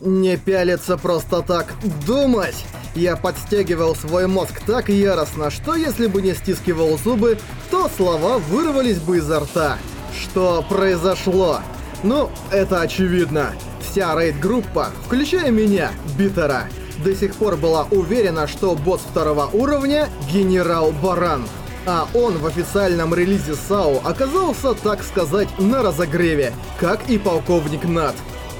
Не пялиться просто так. Думать! Я подстегивал свой мозг так яростно, что если бы не стискивал зубы, то слова вырвались бы изо рта. Что произошло? Ну, это очевидно. Вся рейд-группа, включая меня, Битера, до сих пор была уверена, что босс второго уровня — генерал Баран. А он в официальном релизе САУ оказался, так сказать, на разогреве, как и полковник Нат.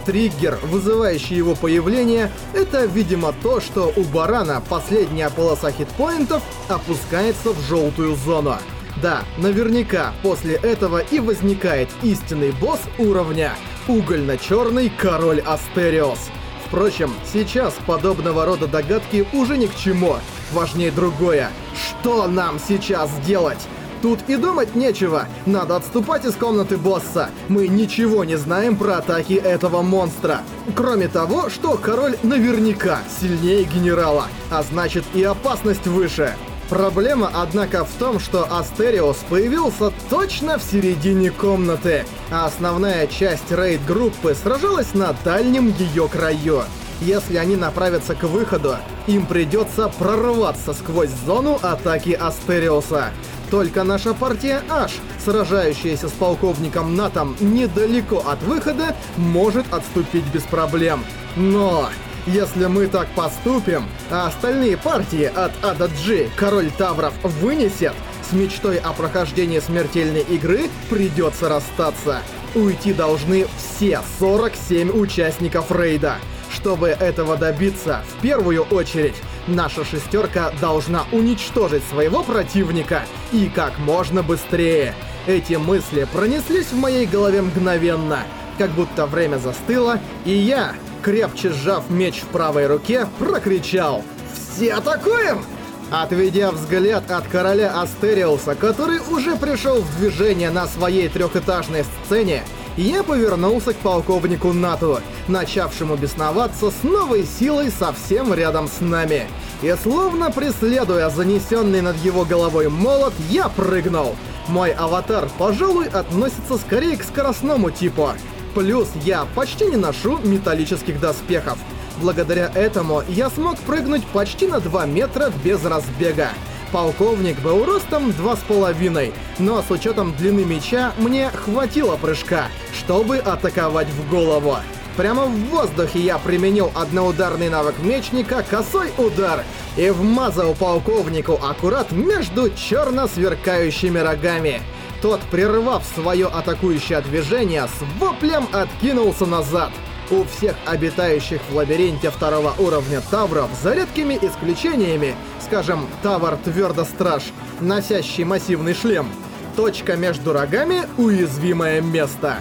Триггер, вызывающий его появление, это, видимо, то, что у Барана последняя полоса хитпоинтов опускается в желтую зону. Да, наверняка после этого и возникает истинный босс уровня — угольно-черный король Астериос. Впрочем, сейчас подобного рода догадки уже ни к чему. Важнее другое. Что нам сейчас делать? Тут и думать нечего. Надо отступать из комнаты босса. Мы ничего не знаем про атаки этого монстра. Кроме того, что король наверняка сильнее генерала, а значит и опасность выше. Проблема, однако, в том, что Астериос появился точно в середине комнаты, а основная часть рейд-группы сражалась на дальнем ее краю. Если они направятся к выходу, им придется прорваться сквозь зону атаки Астериоса. Только наша партия Аш, сражающаяся с полковником Натом недалеко от выхода, может отступить без проблем. Но если мы так поступим, а остальные партии от Ада Джи Король Тавров вынесет, с мечтой о прохождении смертельной игры придется расстаться. Уйти должны все 47 участников рейда. Чтобы этого добиться, в первую очередь, наша шестерка должна уничтожить своего противника и как можно быстрее. Эти мысли пронеслись в моей голове мгновенно, как будто время застыло, и я, крепче сжав меч в правой руке, прокричал «Все атакуем!» Отведя взгляд от короля Астериуса, который уже пришел в движение на своей трехэтажной сцене, я повернулся к полковнику НАТО, начавшему бесноваться с новой силой совсем рядом с нами. И словно преследуя занесенный над его головой молот, я прыгнул. Мой аватар, пожалуй, относится скорее к скоростному типу. Плюс я почти не ношу металлических доспехов. Благодаря этому я смог прыгнуть почти на 2 метра без разбега. Полковник был ростом 2,5, но с учетом длины меча мне хватило прыжка, чтобы атаковать в голову. Прямо в воздухе я применил одноударный навык мечника «Косой удар» и вмазал полковнику аккурат между черно сверкающими рогами. Тот, прервав свое атакующее движение, с воплем откинулся назад. У всех обитающих в лабиринте второго уровня тавров, за редкими исключениями, скажем, тавр Твердо Страж, носящий массивный шлем, точка между рогами — уязвимое место.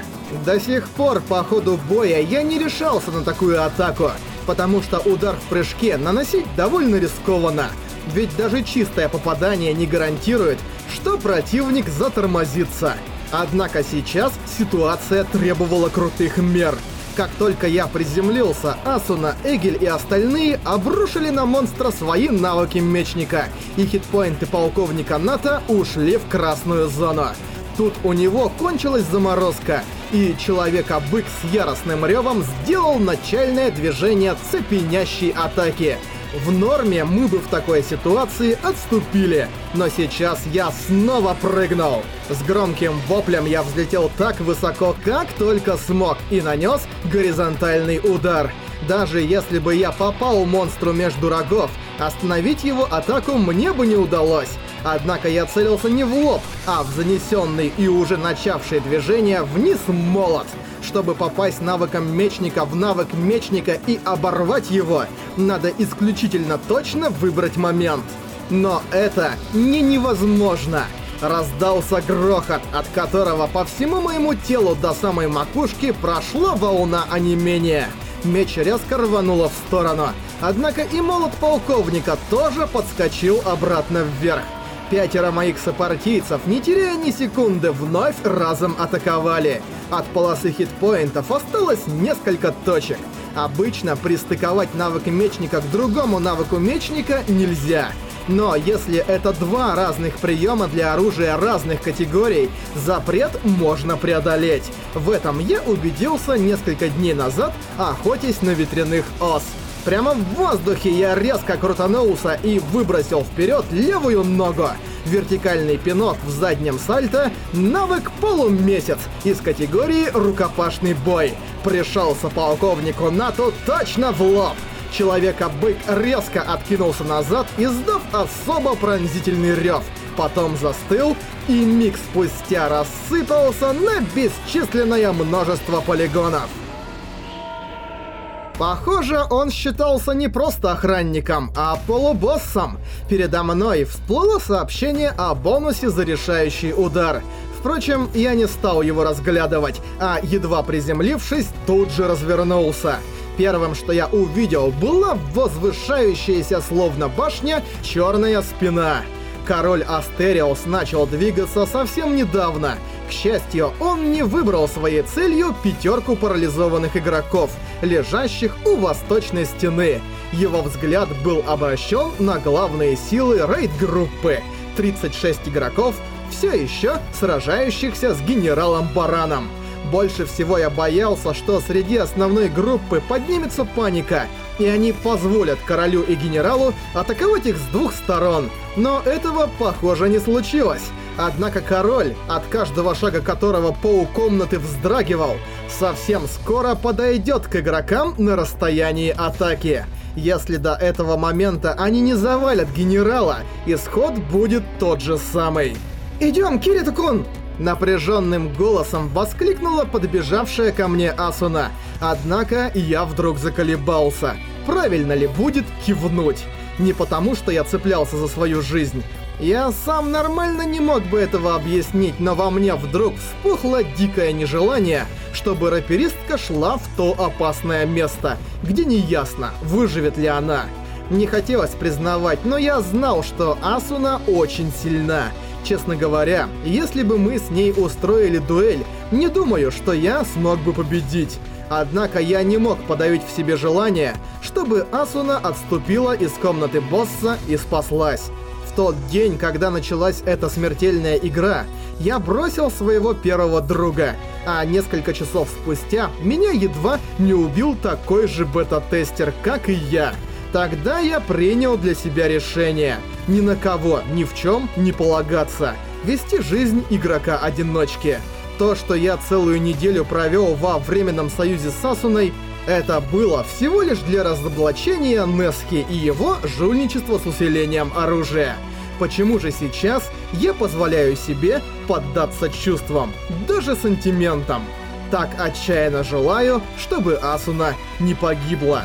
До сих пор по ходу боя я не решался на такую атаку, потому что удар в прыжке наносить довольно рискованно. Ведь даже чистое попадание не гарантирует, что противник затормозится. Однако сейчас ситуация требовала крутых мер. Как только я приземлился, Асуна, Эгель и остальные обрушили на монстра свои навыки мечника, и хитпоинты полковника НАТО ушли в красную зону. Тут у него кончилась заморозка, и Человека-бык с яростным ревом сделал начальное движение цепенящей атаки — в норме мы бы в такой ситуации отступили, но сейчас я снова прыгнул. С громким воплем я взлетел так высоко, как только смог, и нанес горизонтальный удар. Даже если бы я попал монстру между рогов, остановить его атаку мне бы не удалось. Однако я целился не в лоб, а в занесенный и уже начавший движение вниз молот. Чтобы попасть навыком мечника в навык мечника и оборвать его, надо исключительно точно выбрать момент. Но это не невозможно. Раздался грохот, от которого по всему моему телу до самой макушки прошла волна онемения. Меч резко рвануло в сторону. Однако и молот полковника тоже подскочил обратно вверх. Пятеро моих сопартийцев, не теряя ни секунды, вновь разом атаковали. От полосы хитпоинтов осталось несколько точек. Обычно пристыковать навык мечника к другому навыку мечника нельзя. Но если это два разных приема для оружия разных категорий, запрет можно преодолеть. В этом я убедился несколько дней назад, охотясь на ветряных ос. Прямо в воздухе я резко крутанулся и выбросил вперед левую ногу. Вертикальный пинок в заднем сальто, навык полумесяц из категории рукопашный бой. Пришелся полковнику НАТО точно в лоб. Человека-бык резко откинулся назад, издав особо пронзительный рев. Потом застыл и миг спустя рассыпался на бесчисленное множество полигонов. Похоже, он считался не просто охранником, а полубоссом. Передо мной всплыло сообщение о бонусе за решающий удар. Впрочем, я не стал его разглядывать, а едва приземлившись, тут же развернулся. Первым, что я увидел, была возвышающаяся словно башня черная спина. Король Астериос начал двигаться совсем недавно. К счастью, он не выбрал своей целью пятерку парализованных игроков, лежащих у восточной стены. Его взгляд был обращен на главные силы рейд-группы. 36 игроков, все еще сражающихся с генералом Бараном. Больше всего я боялся, что среди основной группы поднимется паника, и они позволят королю и генералу атаковать их с двух сторон. Но этого, похоже, не случилось. Однако король, от каждого шага которого полкомнаты вздрагивал, совсем скоро подойдет к игрокам на расстоянии атаки. Если до этого момента они не завалят генерала, исход будет тот же самый. «Идем, Кирита-кун!» Напряженным голосом воскликнула подбежавшая ко мне Асуна. Однако я вдруг заколебался. Правильно ли будет кивнуть? Не потому, что я цеплялся за свою жизнь. Я сам нормально не мог бы этого объяснить, но во мне вдруг вспухло дикое нежелание, чтобы раперистка шла в то опасное место, где неясно, выживет ли она. Не хотелось признавать, но я знал, что Асуна очень сильна. Честно говоря, если бы мы с ней устроили дуэль, не думаю, что я смог бы победить. Однако я не мог подавить в себе желание, чтобы Асуна отступила из комнаты босса и спаслась. В тот день, когда началась эта смертельная игра, я бросил своего первого друга, а несколько часов спустя меня едва не убил такой же бета-тестер, как и я. Тогда я принял для себя решение ни на кого, ни в чем не полагаться, вести жизнь игрока-одиночки. То, что я целую неделю провел во временном союзе с Сасуной, это было всего лишь для разоблачения Нески и его жульничества с усилением оружия. Почему же сейчас я позволяю себе поддаться чувствам, даже сантиментам? Так отчаянно желаю, чтобы Асуна не погибла.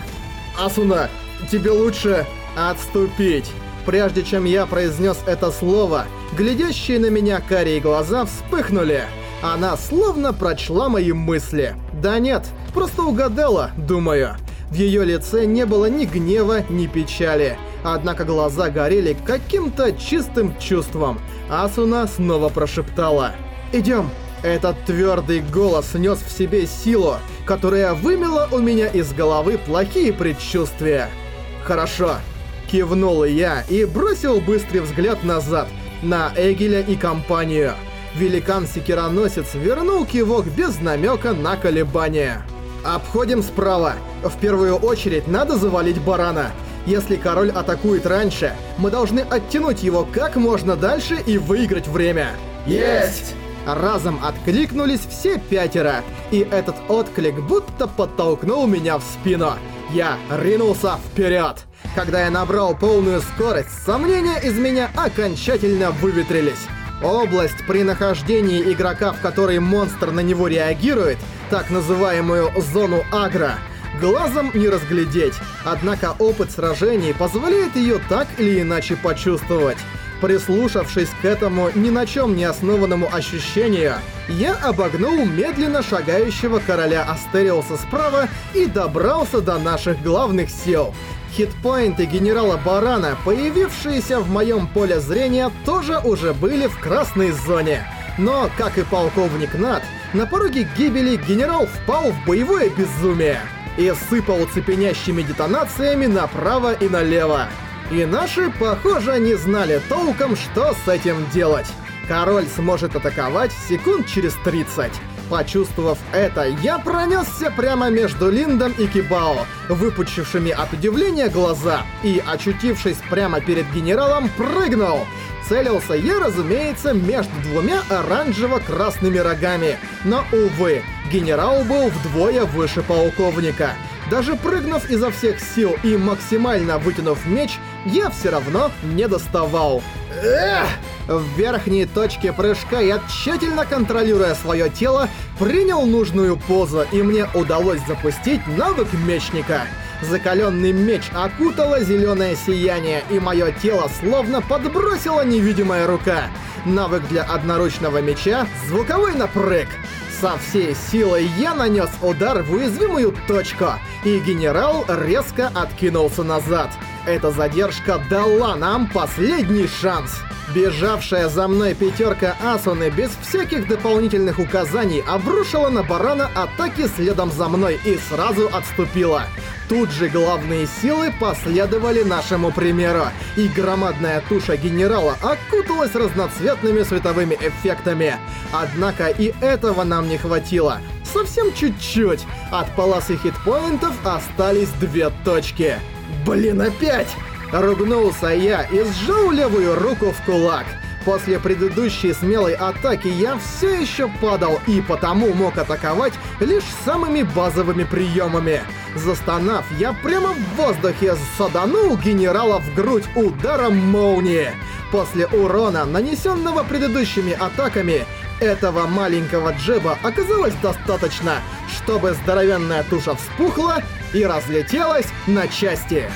Асуна, тебе лучше отступить. Прежде чем я произнес это слово, глядящие на меня карие глаза вспыхнули. Она словно прочла мои мысли. Да нет, просто угадала, думаю. В ее лице не было ни гнева, ни печали. Однако глаза горели каким-то чистым чувством. Асуна снова прошептала. «Идем!» Этот твердый голос нес в себе силу, которая вымела у меня из головы плохие предчувствия. «Хорошо». Кивнул я и бросил быстрый взгляд назад, на Эгеля и компанию. Великан-секироносец вернул кивок без намека на колебания. «Обходим справа. В первую очередь надо завалить барана. Если король атакует раньше, мы должны оттянуть его как можно дальше и выиграть время». «Есть!» Разом откликнулись все пятеро, и этот отклик будто подтолкнул меня в спину. Я ринулся вперед. Когда я набрал полную скорость, сомнения из меня окончательно выветрились. Область при нахождении игрока, в которой монстр на него реагирует, так называемую зону агро, глазом не разглядеть, однако опыт сражений позволяет ее так или иначе почувствовать. Прислушавшись к этому ни на чем не основанному ощущению, я обогнул медленно шагающего короля Астериуса справа и добрался до наших главных сил. Хитпоинты генерала Барана, появившиеся в моем поле зрения, тоже уже были в красной зоне. Но, как и полковник Нат, на пороге гибели генерал впал в боевое безумие и сыпал цепенящими детонациями направо и налево. И наши, похоже, не знали толком, что с этим делать. Король сможет атаковать секунд через 30. Почувствовав это, я пронесся прямо между Линдом и Кибао, выпучившими от удивления глаза, и, очутившись прямо перед генералом, прыгнул. Целился я, разумеется, между двумя оранжево-красными рогами. Но, увы, генерал был вдвое выше полковника. Даже прыгнув изо всех сил и максимально вытянув меч, я все равно не доставал. Эх! В верхней точке прыжка я, тщательно контролируя свое тело, принял нужную позу, и мне удалось запустить навык мечника. Закаленный меч окутало зеленое сияние, и мое тело словно подбросила невидимая рука. Навык для одноручного меча — звуковой напрыг. Со всей силой я нанес удар в уязвимую точку, и генерал резко откинулся назад. Эта задержка дала нам последний шанс. Бежавшая за мной пятерка Асуны без всяких дополнительных указаний обрушила на барана атаки следом за мной и сразу отступила. Тут же главные силы последовали нашему примеру, и громадная туша генерала окуталась разноцветными световыми эффектами. Однако и этого нам не хватило. Совсем чуть-чуть. От полосы хитпоинтов остались две точки. Блин, опять! Ругнулся я и сжал левую руку в кулак. После предыдущей смелой атаки я все еще падал и потому мог атаковать лишь самыми базовыми приемами. Застонав, я прямо в воздухе саданул генерала в грудь ударом молнии. После урона, нанесенного предыдущими атаками, этого маленького джеба оказалось достаточно, чтобы здоровенная туша вспухла и разлетелась на части.